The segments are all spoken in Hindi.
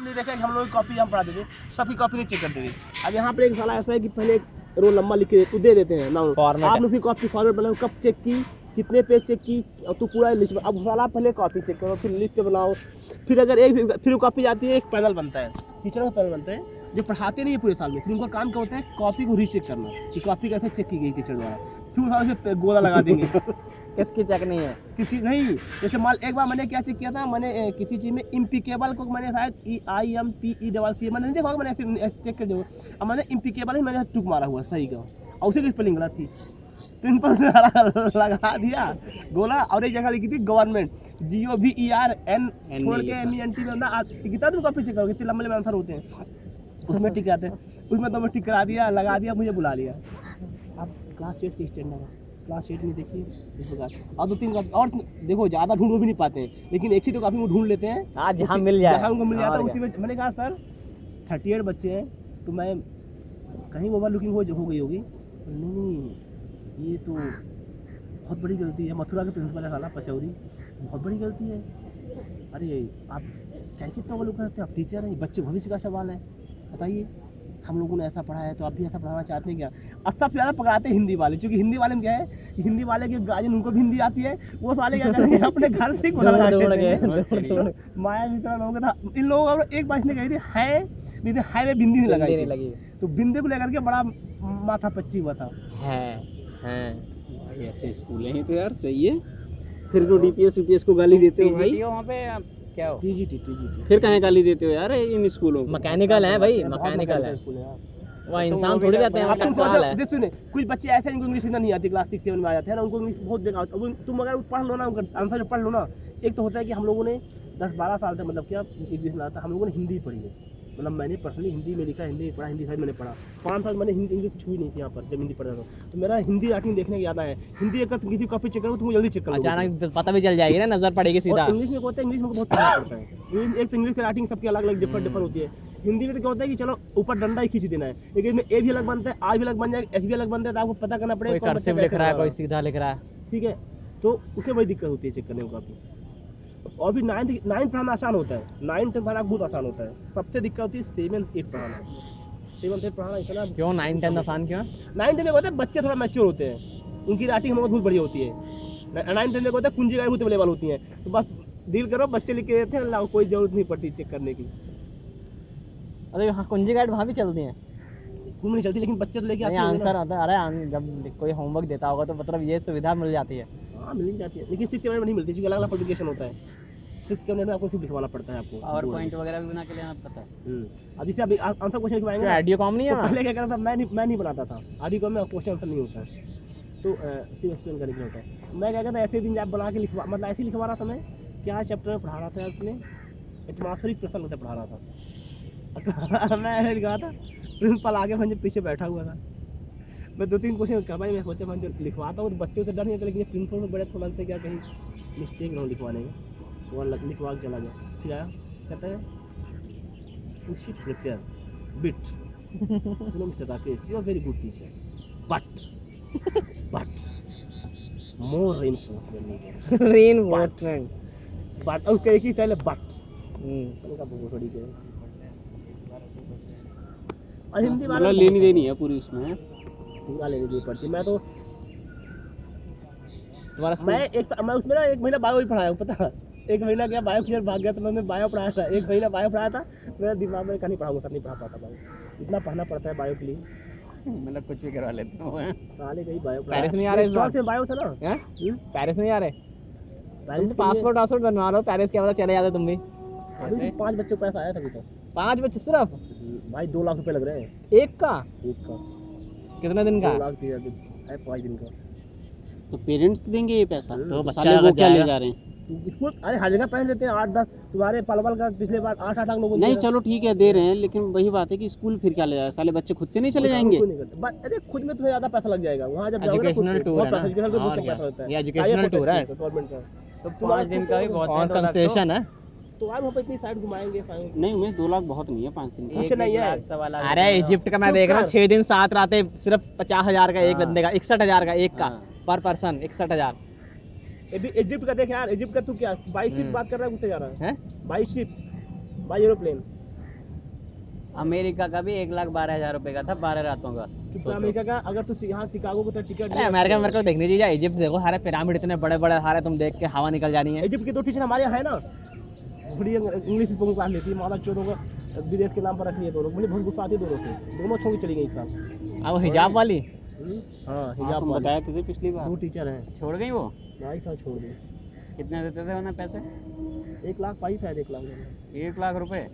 हमने देखा कि हम लोग की कॉपी हम पढ़ाते थे सबकी कॉपी नहीं चेक करते थे अब यहाँ पर एक साला ऐसा है कि पहले रोल नंबर लिख के तू दे देते हैं Format आपने उसकी कॉपी फॉर्मेट बनाओ कब चेक की कितने पेज चेक की और तू पूरा लिस्ट अब साला पहले कॉपी चेक करो फिर लिस्ट बनाओ। फिर अगर एक फिर कॉपी जाती है एक पैनल बनता है। टीचरों का पैनल बनता है जो पढ़ाते नहीं है पूरे साल में। फिर उनका काम क्या होता है? कॉपी को रीचेक करना। कि कॉपी कैसे चेक की गई टीचर द्वारा। फिर उसमें गोला लगा देंगे। किसकी चेक नहीं है? किसी नहीं जैसे मान एक बार मैंने क्या चेक किया था मैंने किसी चीज़ में इम्पिकेबल को मैंने शायद E I M P E double C मैंने नहीं देखा मैंने चेक कर दिया अब मैंने इम्पिकेबल ही मैंने टुक मारा हुआ सही का और उसी की स्पेलिंग गलत थी। पिंपल लगा दिया। गोला और एक जगह लिखी थी गवर्नमेंट जी ओ भी ई आर एन छोड़ के एम ई एन टी में कितना तुम कॉपी चेक करो कितने लंबे लंबे आंसर होते हैं। उसमें टिक जाते हैं। उसमें तो मैं टिक करा दिया लगा दिया मुझे बुला लिया। अब क्लास एट की स्टैंडर्ड है। क्लास एट में देखिए इस प्रकार। और दो तीन कॉपी और देखो ज़्यादा ढूंढ भी नहीं पाते हैं लेकिन एक ही तो काफ़ी वो ढूंढ लेते हैं। हाँ जहाँ मिल जाए। जहाँ उनको मिल जाता है उसी में मैंने कहा सर थर्टी एट बच्चे हैं तो मैं कहीं ओवर लुकिंग हो हो गई होगी। नहीं नहीं ये तो बहुत बड़ी गलती है। मथुरा के प्रिंसिपल है साला पचौरी बहुत बड़ी गलती है। अरे आप कैसे तो लोग करते हो? आप टीचर हैं बच्चे भविष्य का सवाल है। बताइए। हम लोगों ने ऐसा पढ़ा है तो आप भी ऐसा पढ़ाना चाहते हैं क्या? और सबसे ज़्यादा पकड़ाते हैं हिंदी वाले क्योंकि हिंदी वाले में क्या है हिंदी वाले के गार्जियन उनको भी हिंदी आती है वो साले क्या करेंगे अपने घर से हैं। माया मित्रा लोगों का था इन लोगों का एक बात ने कही थी है थी, है में बिंदी नहीं लगाई लगी। तो बिंदी को लेकर के बड़ा माथा पच्ची हुआ था। है है। ऐसे स्कूल हैं तो यार सही है। फिर क्यों डीपीएस यूपीएस को गाली देते हो भाई। वहाँ पे क्या हो? टीजीटी टीजीटी फिर कहाँ गाली देते हो यार इन स्कूलों को? मैकेनिकल है भाई मैकेनिकल है। वहाँ। वह इंसान थोड़ी रहते हैं तुम सोचो है। देख सुने कुछ बच्चे ऐसे हैं जिनको इंग्लिश नहीं आती क्लास सिक्स सेवन में आ जाते हैं ना उनको इंग्लिश बहुत बेकार होता है। तुम अगर पढ़ लो ना उनका आंसर जो पढ़ लो ना एक तो होता है कि हम लोगों ने दस बारह साल तक मतलब क्या इंग्लिश में आता हम लोगों ने हिंदी पढ़ी है। मतलब मैंने पर्सनली हिंदी में लिखा हिंदी में पढ़ा हिंदी शायद मैंने पढ़ा। पाँच साल मैंने हिंदी इंग्लिश छुई नहीं थी यहाँ पर जब हिंदी पढ़ता था। तो मेरा हिंदी राइटिंग देखने का याद है हिंदी अगर तुम किसी कॉपी चेक करो तो तुम जल्दी चेक करो अचानक पता भी चल जाएगी ना नज़र पड़ेगी सीधा। इंग्लिश में होता है इंग्लिश में बहुत पढ़ना पड़ता है। एक तो इंग्लिश की राइटिंग सबकी अलग अलग डिफर डिफर होती है। हिंदी में तो क्या होता है कि चलो ऊपर डंडा ही खींच देना है। लेकिन इसमें ए भी अलग बनता है आर भी अलग बन जाएगा एस भी अलग बनता है तो आपको पता करना पड़ेगा कोई लिख रहा है कोई सीधा लिख रहा है। ठीक है तो उसमें बड़ी दिक्कत होती है चेक करने में काफ़ी और भी नाइन्थ नाइन्थ पढ़ाना आसान होता है। नाइन्थ पढ़ाना बहुत आसान होता है। सबसे दिक्कत होती है सेवन एट पढ़ाना। सेवन एट पढ़ाना इतना क्यों? नाइन टेंथ आसान क्यों? नाइन टेंथ में होता है बच्चे थोड़ा मैच्योर होते हैं। उनकी राइटिंग हमारे बहुत बढ़िया होती है। नाइन टेंथ में होता है कुंजी का बहुत अवेलेबल होती है। तो बस डील करो बच्चे लिख के देते हैं कोई ज़रूरत नहीं पड़ती चेक करने की। अरे हाँ कुंजी गाइड वहाँ भी चलती है। स्कूल में नहीं चलती लेकिन बच्चे तो लेके आते नहीं हैं आंसर आता अरे आन- जब कोई होमवर्क देता होगा तो मतलब ये सुविधा मिल जाती है। हाँ मिल जाती है। लेकिन सिक्स सेवन में नहीं मिलती क्योंकि अलग अलग पब्लिकेशन होता है। सिक्स सेवन में आपको सिर्फ़ लिखवाना पड़ता है आपको पावर बोर्ड पॉइंट वगैरह भी बना के लेना पड़ता है। हम्म। अब जैसे अभी आंसर क्वेश्चन लिखवाएँगे ना, आइडियो कॉम नहीं है तो वहाँ पहले क्या करता था मैं नहीं मैं नहीं बनाता था। आदि को में क्वेश्चन आंसर नहीं होता है। तो अ, सिर्फ़ एक्सप्लेन करने के लिए होता है। मैं क्या कहता ऐसे दिन जब बना के लिखवा मतलब ऐसे ही लिखवा रहा था मैं क्या चैप्टर में पढ़ा रहा था उसमें? एटमॉस्फेरिक प्रेशर लगता पढ़ा रहा था। मैं ऐसे लिखा रहा था। प्रिंसिपल आगे मुझे पीछे बैठा हुआ था मैं दो तीन क्वेश्चन कर भाई मैं सोचा जो लिखवाता हूँ तो बच्चों से डर नहीं आता लेकिन प्रिंसिपल में बड़े थोड़ा लगता है क्या कहीं मिस्टेक ना हो लिखवाने में तो वहाँ लिखवा के चला गया फिर आया कहता है you should prepare bit Mr. Rakesh, you are very good teacher. But, but, more reinforcement needed. और उसका एक ही स्टाइल है but. मैंने कहा बहुत के और हिंदी वाले मतलब लेनी देनी है पूरी उसमें? पूरा लेनी देनी पड़ती है। मैं तो तुम्हारा मैं एक मैं उसमें ना एक महीना बायो ही पढ़ाया हूँ पता एक महीना गया बायो क्लियर भाग गया तो मैंने बायो पढ़ाया था। एक महीना बायो पढ़ाया था मेरा दिमाग में कहीं पढ़ाऊँगा सर नहीं पढ़ा पाता बायो इतना पढ़ना पड़ता है बायो के लिए। मतलब कुछ भी करवा लेते हो? साले कहीं बायो पेरिस नहीं आ रहे इस बार? से बायो था ना? हैं? हम्म? पेरिस नहीं आ रहे? पेरिस पासपोर्ट वासपोर्ट बनवा लो पेरिस क्या पता चले जाते तुम भी। पाँच बच्चों पैसा आया था अभी तक पाँच बच्चे सिर्फ़? भाई दो लाख रुपए लग रहे हैं। एक का? एक का। कितने दिन का? दो लाख तीन हज़ार है पाँच दिन का। तो पेरेंट्स देंगे ये पैसा? हम्म, तो बच्चा वो क्या ले जा रहे हैं? स्कूल अरे हर जगह पहन देते हैं आठ दस। तुम्हारे पलवल का पिछले बार आठ आठ लाख लोगों नहीं चलो ठीक है दे रहे हैं लेकिन वही बात है कि स्कूल फिर क्या ले जाए साले बच्चे खुद से नहीं चले जाएँगे? अरे खुद में तुम्हें ज़्यादा पैसा लग जाएगा। वहाँ जब tour बहुत है है है। गवर्नमेंट का। तो पाँच दिन का भी बहुत है तो। कंसेशन है। तो आज वहाँ पे इतनी साइड घुमाएँगे नहीं उमेश दो लाख बहुत नहीं है पाँच दिन का। कुछ नहीं है। अरे इजिप्ट का मैं देख रहा हूँ छह दिन सात रातें सिर्फ़ पचास हज़ार का एक हाँ। बंदे का इकसठ हज़ार का एक का हाँ। पर पर्सन इकसठ हज़ार। इजिप्ट का देख यार इजिप्ट का तू क्या बाई शिप हम्म। बात कर रहा है उससे जा रहा है? है? By ship by aeroplane. America का भी एक लाख बारह हज़ार रुपए का था बारह रातों का। अमेरिका का? अगर तू यहाँ शिकागो को तो टिकट अरे अमेरिका में मेरे को देखनी चाहिए इजिप्ट देखो सारे पिरामिड इतने बड़े बड़े सारे तुम देख के हवा निकल जानी है। इजिप्ट के दो टीचर हमारे यहाँ है ना। थोड़ी इंग्लिश स्पोकन क्लास लेती है माला चोरों को विदेश के नाम पर रखी है दोनों मुझे बहुत गुस्सा आती है दोनों से। दोनों छोड़ के चली गई इस अब हिजाब वाली? हाँ हाँ, हिजाब बताया तुझे पिछली बार? दो टीचर हैं। छोड़ गई वो? भाई साहब छोड़ दी। कितने देते थे उन्हें पैसे? एक लाख पाई शायद एक लाख। एक लाख रुपए?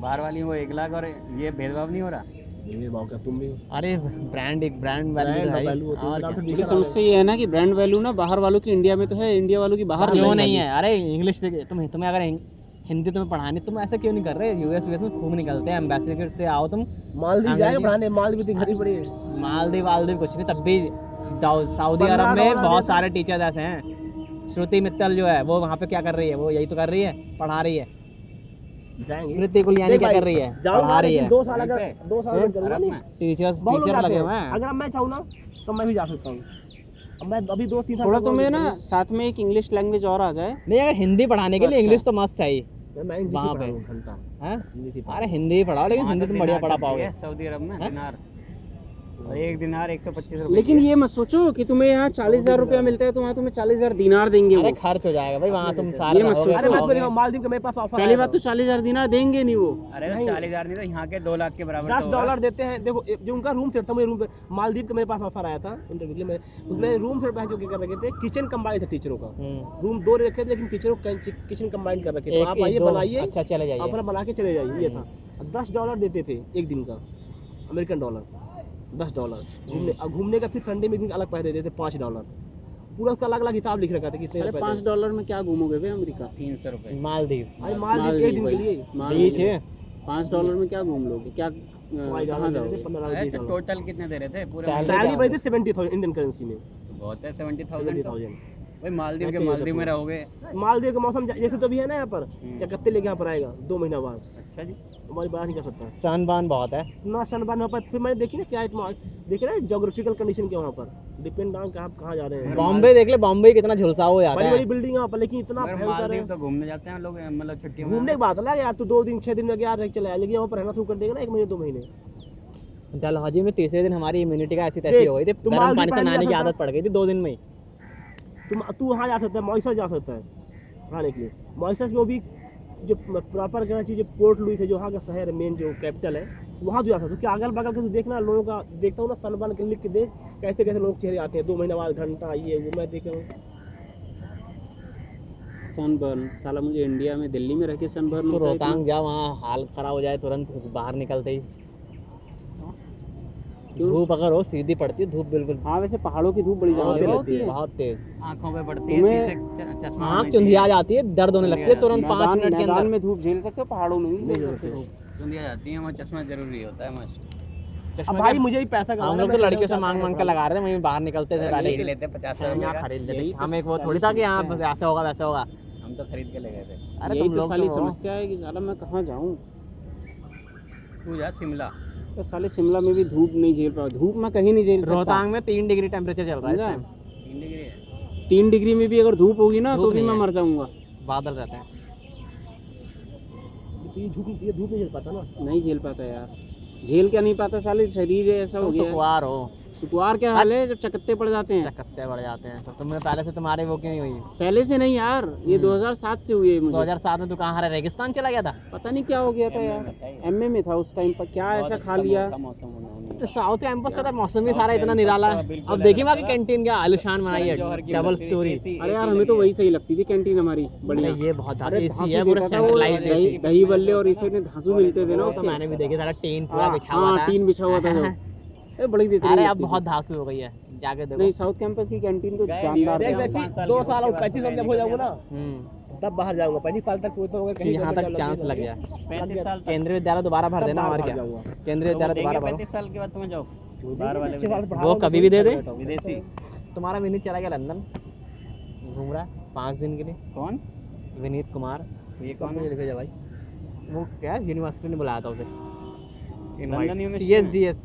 बाहर वाली वो एक लाख और ये भेदभाव नहीं हो रहा? ये बाबू क्या तुम भी हो। अरे ब्रांड एक ब्रांड वैल्यू है है? से समस्या ये है ना कि ब्रांड वैल्यू ना बाहर वालों की इंडिया में तो है इंडिया वालों की बाहर क्यों नहीं है? अरे इंग्लिश तुम तुम्हें अगर हिंदी तुम्हें पढ़ानी तुम ऐसा क्यों नहीं कर रहे? यूएस यूएस में खूब निकलते हैं एम्बेसडर से आओ तुम। मालदीव जाएगा पढ़ाने मालदीव इतनी घड़ी पड़ी है। मालदीव वालदीव कुछ नहीं तब भी जाओ सऊदी अरब में बहुत सारे टीचर्स ऐसे हैं। श्रुति मित्तल जो है वो वहाँ पे क्या कर रही है? वो यही तो कर रही है पढ़ा रही है। स्मृति कुलियानी क्या कर रही है? पढ़ा रही है। दो साल अगर दो साल हैं? टीचर्स टीचर लगे हुए हैं। अगर मैं चाहूँ ना तो मैं भी जा सकता हूँ। मैं अभी दो तीन थोड़ा तुम्हें ना साथ में एक इंग्लिश लैंग्वेज और आ जाए। नहीं अगर हिंदी पढ़ाने के लिए अच्छा। इंग्लिश तो मस्त है ही। ही वहाँ पे। हैं? ही अरे हिंदी पढ़ाओ लेकिन हिंदी तो तुम बढ़िया पढ़ा पाओगे। सऊदी अरब में हैं? और एक दिनार एक सौ पच्चीस रुपए लेकिन ये मत सोचो कि तुम्हें यहाँ चालीस हज़ार रुपया मिलता है तो वहाँ तुम्हें चालीस हज़ार दिनार देंगे अरे वो। खर्च हो जाएगा भाई वहाँ तुम सारे ये मत रहोगे, अरे मैं खाओगे। मालदीव का मेरे पास ऑफ़र पहली बात तो चालीस हज़ार दिनार देंगे नहीं वो। अरे तो चालीस हज़ार नहीं तो यहाँ के दो लाख के बराबर दस तो होगा। डॉलर देते हैं। देखो ए- जो उनका रूम सेट था मुझे रूम पे मालदीव का मेरे पास ऑफ़र आया था इंटरव्यू के लिए। मैं उसमें रूम सेट जो क्या कर रखे थे किचन कंबाइंड था टीचरों का। हम्म। रूम दो रखे थे लेकिन टीचरों का किचन कंबाइंड कर रखे थे। एक आप एक आइए दो। बनाइए अच्छा चले जाइए। अपना बना के चले जाइए ये था। दस डॉलर देते थे एक दिन का अमेरिकन डॉलर। दस डॉलर घूमने अब घूमने का फिर संडे में एक दिन अलग पैसे देते थे पाँच डॉलर पूरा उसका अलग अलग हिसाब लिख रखा था कितने पाँच डॉलर में क्या घूमोगे बे अमेरिका? तीन सौ रुपए। मालदीव। अरे मालदीव एक दिन के लिए। बीच है। पाँच डॉलर में क्या घूम लोगे? क्या तो टोटल कितने दे रहे थे? पूरे सैलरी बची थी सेवेंटी थाउज़ेंड इंडियन करेंसी में। तो बहुत है सेवेंटी थाउज़ेंड थाउज़ेंड भाई मालदीव के मालदीव में तो रहोगे। मालदीव का मौसम जैसे तो भी है ना यहाँ पर हम्म। चकत्ते लेके यहाँ पर आएगा दो महीना बाद। अच्छा जी हमारी बात नहीं कर सकता। सनबान बहुत है। ना सनबर्न हो पाए फिर मैंने देखी ना क्या देखे ना जोग्राफिकल कंडीशन क्या वहाँ पर। डिपेंड ऑन आप कहाँ जा रहे हैं। बॉम्बे देख ले बॉम्बे कितना झुलसा हो जाता बड़ी है। बड़ी बिल्डिंग पर लेकिन इतना है। तो घूमने जाते हैं लोग मतलब छुट्टियों में। घूमने की बात अलग है यार तू दो दिन छह दिन में गया रह चला लेकिन यहाँ पर रहना शुरू कर देगा ना एक महीने दो महीने। डलहौजी में तीसरे दिन हमारी इम्यूनिटी का ऐसी तैसी हो गई थी तुम गर्म पानी से नहाने की आदत पड़ गई थी दो दिन में तुम तू वहाँ जा सकता है मॉइसर जा सकता है। खाने के लिए। मॉइसर में वो भी जो प्रॉपर कहना चाहिए जो पोर्ट लुइस है जो वहाँ का शहर है मेन जो कैपिटल है वहाँ तू जा सकते है क्योंकि अगल बगल के देखना लोगों का देखता हूँ ना सनबर्न के लिख के देख कैसे कैसे लोग चेहरे आते हैं दो महीने बाद घंटा ये वो मैं देख रहा हूँ सनबर्न साला मुझे इंडिया में दिल्ली में रह के सनबर्न तो रोहतांग। जा वहाँ हाल खराब हो जाए तुरंत बाहर निकलते ही? धूप अगर हो सीधी पड़ती है धूप बिल्कुल। हाँ वैसे पहाड़ों की धूप बड़ी ज़्यादा तेज होती है। बहुत तेज। आँखों पे पड़ती है आँख होना चुंधिया। जाती है दर्द होने लगती है तुरंत पाँच मिनट के अंदर। में धूप झेल सकते हो पहाड़ों में नहीं झेल सकते हो। चुंदिया जाती है वहाँ चश्मा ज़रूरी होता है मस्त। अब भाई मुझे भी पैसा हम लोग तो लड़कियों से मांग मांग के लगा रहे थे वहीं बाहर निकलते थे पहले ही। लेते पचास हाँ, यहाँ खरीद लेते तो हमें वो थोड़ी था कि यहाँ बस ऐसा होगा वैसा होगा। हम तो खरीद के ले गए थे। अरे तुम तो लोग साली तो समस्या है कि साला मैं कहाँ जाऊँ? तू जा शिमला। तो साले शिमला में भी धूप नहीं झेल पा धूप मैं कहीं नहीं झेल रोहतांग में तीन डिग्री टेम्परेचर चल रहा है इस टाइम तीन डिग्री है। तीन डिग्री में भी अगर धूप होगी ना तो भी नहीं मैं मर जाऊँगा। बादल रहते हैं। तो ये धूप ये धूप नहीं झेल पाता ना। नहीं झेल पाता यार। झेल क्या नहीं पाता साले शरीर ऐसा हो गया। है। सुकुआर क्या हाल है जब चकत्ते पड़ जाते हैं? चकत्ते बढ़ जाते हैं तो तुमने पहले से तुम्हारे वो क्यों नहीं हुई? पहले से नहीं यार ये हम्म। 2007 से हुई है मुझे। 2007 में तू कहाँ रेगिस्तान चला गया था? पता नहीं क्या हो गया था यार। में था में था उस टाइम पर क्या ऐसा अच्छा खा लिया? मौसम- मौसम तो साउथ कैंपस का तो मौसम भी सारा इतना निराला तो है अब देखिए वहाँ की कैंटीन क्या आलिशान बनाई है डबल स्टोरी अरे यार हमें तो वही सही लगती थी कैंटीन हमारी बढ़िया। ये बहुत एसी है पूरा दही बल्ले और इसे धांसू मिलते थे ना तो मैंने भी देखे सारा टीन पूरा हाँ, बिछा हुआ हाँ, था। टीन बिछा हुआ था ए, बड़ी बेहतरीन अरे अब बहुत धांसू हो गई है। जाके देखो। नहीं साउथ कैंपस की कैंटीन तो जानदार देख बच्ची दो साल बाद तो साल जब हो जाऊँगा ना हम्म। तब बाहर जाऊँगा पैंतीस साल तक सोचता हूँ कि यहाँ तक चांस लग गया। पैंतीस साल केंद्रीय विद्यालय दोबारा भर देना और भाग क्या? केंद्रीय तो विद्यालय दोबारा भरो। पैंतीस साल के बाद तुम्हें। पढ़ा वो कभी भी दे दे। विदेशी। तुम्हारा विनीत चला गया लंदन। घूम रहा है पाँच दिन के लिए। कौन? विनीत कुमार। ये कौन है? लिखे जा भाई। वो क्या यूनिवर्सिटी ने बुलाया था उसे। C S D S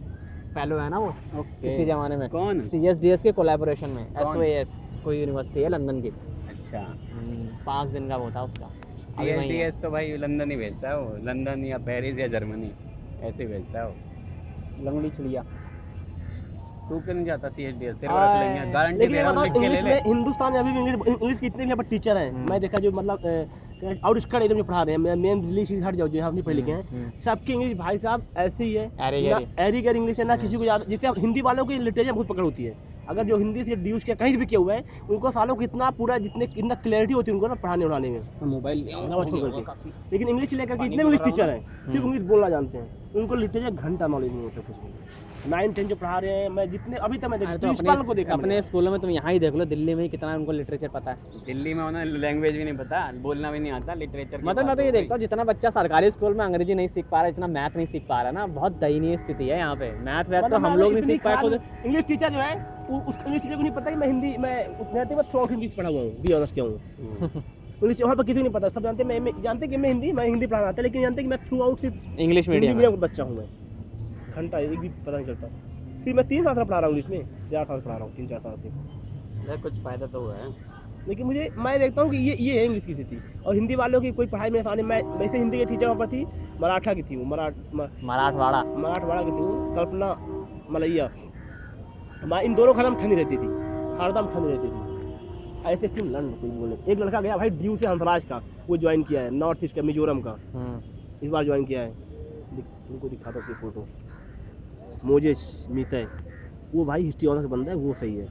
fellow है ना वो? ओके। इसी जमाने में। कौन? सी एस डी एस के कोलेबोरेशन में एस ओ एस कोई यूनिवर्सिटी है लंदन की? अच्छा। हम्म, पाँच दिन का वो था उसका। सी एस डी एस तो भाई लंदन ही भेजता है वो। लंदन या पेरिस या जर्मनी ऐसे ही भेजता है वो। लंगड़ी चिड़िया। तू क्यों नहीं जाता सी एस डी एस तेरे को रख लेंगे। गारंटी दे रहा हूँ इंग्लिश में हिंदुस्तान में अभी भी इंग्लिश कितने भी यहाँ पर टीचर हैं। हम्म। मैं देखा जो मतलब आउट स्कट एरिया में पढ़ा रहे हैं मेन दिल्ली हट जाओ जो यहाँ नहीं पढ़े लिखे हम्म, हैं सबकी इंग्लिश भाई साहब ऐसे ही है। एरी गैरी। इंग्लिश है ना किसी को ज़्यादा जैसे अब हिंदी वालों की लिटरेचर बहुत पकड़ होती है। अगर जो हिंदी से ड्यूज किया कहीं भी किया हुआ है उनको सालों को इतना पूरा जितने इतना क्लैरिटी होती है उनको ना पढ़ाने उड़ाने में। मोबाइल हो करके। लेकिन इंग्लिश लेकर के इतने इंग्लिश टीचर हैं। सिर्फ़ हम्म। इंग्लिश बोलना जानते हैं। उनको लिटरेचर घंटा नॉलेज नहीं होता कुछ नाइन टेन जो पढ़ा रहे हैं मैं जितने अभी तक मैं देखा तो प्रिंसिपल को अपने देखा अपने स्कूलों में तुम यहाँ ही देख लो दिल्ली में कितना उनको लिटरेचर पता है। दिल्ली में उन्हें लैंग्वेज भी नहीं पता बोलना भी नहीं आता लिटरेचर मतलब मैं तो ये देखता हूँ जितना बच्चा सरकारी स्कूल में अंग्रेज़ी नहीं सीख पा रहा है इतना मैथ नहीं सीख पा रहा है ना बहुत दयनीय स्थिति है यहाँ पे। मैथ वैथ तो मतलब हम लोग नहीं सीख पाए खुद। इंग्लिश टीचर जो है उस इंग्लिश टीचर को नहीं पता कि मैं हिंदी मैं उतने मैं थ्रू हिंदी से पढ़ा हुआ हूँ बी ऑनर्स किया हूँ इंग्लिश वहाँ पर किसी को नहीं पता सब जानते मैं जानते कि मैं हिंदी मैं हिंदी पढ़ाना आता लेकिन जानते कि मैं थ्रू आउट सिर्फ़ इंग्लिश मीडियम बच्चा हूँ मैं। घंटा एक भी पता नहीं चलता। सिर्फ़ मैं तीन साल से पढ़ा रहा हूँ इंग्लिश में। चार साल से पढ़ा रहा हूँ तीन चार साल से। कुछ फ़ायदा तो हुआ है। लेकिन मुझे मैं देखता हूँ कि ये ये है इंग्लिश की स्थिति। और हिंदी वालों की कोई पढ़ाई में आसानी मैं वैसे हिंदी की टीचर वहाँ पर थी मराठा की थी वो मराठ मराठवाड़ा। मराठवाड़ा की थी वो कल्पना मलैया। मैं इन दोनों खाना में ठंडी रहती थी हरदम ठंडी रहती थी। ऐसे स्टीम लंड कोई बोले एक लड़का गया भाई ड्यू से हंसराज का वो ज्वाइन किया है नॉर्थ ईस्ट का मिजोरम का। हम्म, इस बार ज्वाइन किया है। दिख- तुमको दिखाता हूँ फ़ोटो मोजेश मीतय वो भाई हिस्ट्री ऑनर्स बंदा है वो सही है।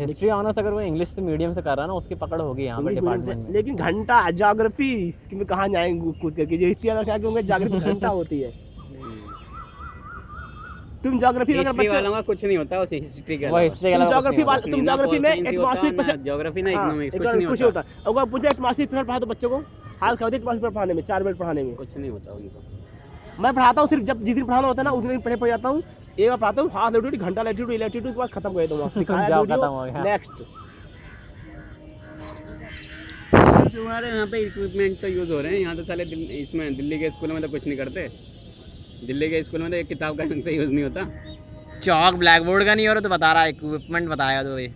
हिस्ट्री ऑनर्स अगर वो इंग्लिश से मीडियम से कर रहा है ना उसकी पकड़ होगी यहाँ पे इंग्लिश मीडियम डिपार्टमेंट में। लेकिन घंटा ज्योग्राफी में कहाँ जाएँगे कूद करके? जो हिस्ट्री ऑनर्स क्या होंगे ज्योग्राफी घंटा होती है। तुम ज्योग्राफी अगर बच्चे वालों का कुछ नहीं होता उसे हिस्ट्री के वो हिस्ट्री के अलावा ज्योग्राफी वाले तुम ज्योग्राफी में एटमॉस्फेरिक प्रेशर ज्योग्राफी ना इकोनॉमिक्स कुछ नहीं कुछ होता। अगर मुझे एटमॉस्फेरिक प्रेशर पढ़ा दो बच्चों को हाल होता है एटमॉस्फेरिक पढ़ाने में चार मिनट पढ़ाने में। कुछ नहीं होता उनको। मैं पढ़ाता हूँ सिर्फ़ जब जिस दिन पढ़ाना होता है ना उस दिन पढ़े पढ़ जाता हूँ। एक बार पढ़ाता हूँ हाथ लेटीट्यूड घंटा लेटीट्यूड लेटीट्यूड के बाद खत्म कर देता हूँ। हो गया। नेक्स्ट तुम्हारे यहाँ पे इक्विपमेंट तो यूज़ हो रहे हैं। यहाँ तो साले दिल, इसमें दिल्ली के स्कूलों में तो कुछ नहीं करते। दिल्ली के स्कूल में तो एक किताब का ढंग से यूज़ नहीं होता। चौक ब्लैक बोर्ड का नहीं हो रहा तो बता रहा है इक्विपमेंट बताएगा तो ये